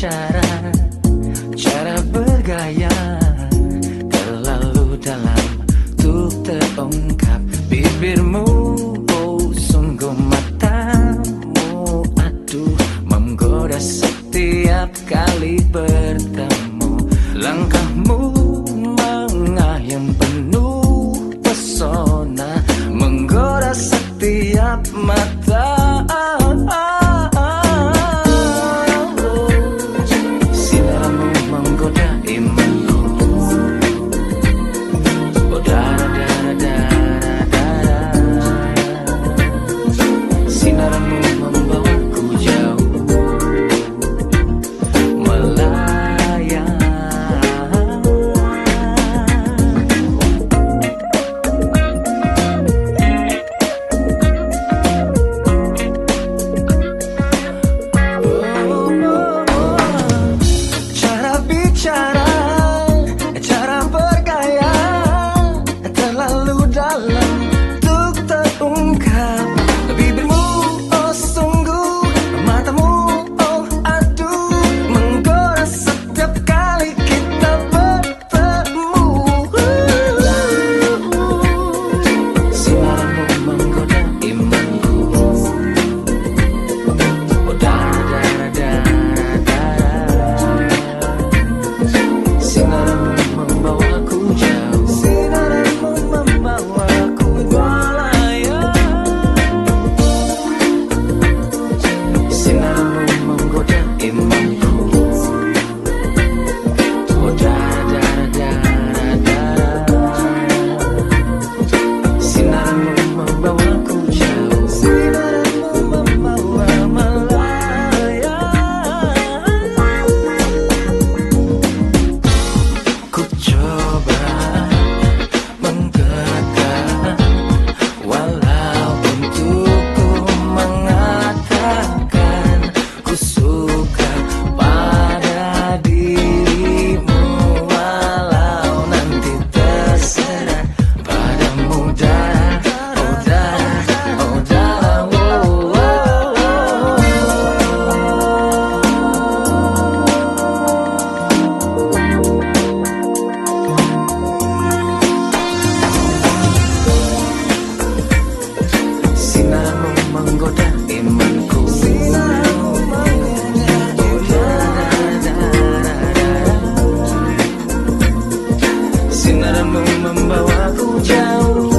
future. Sinarmu membawaku jauh.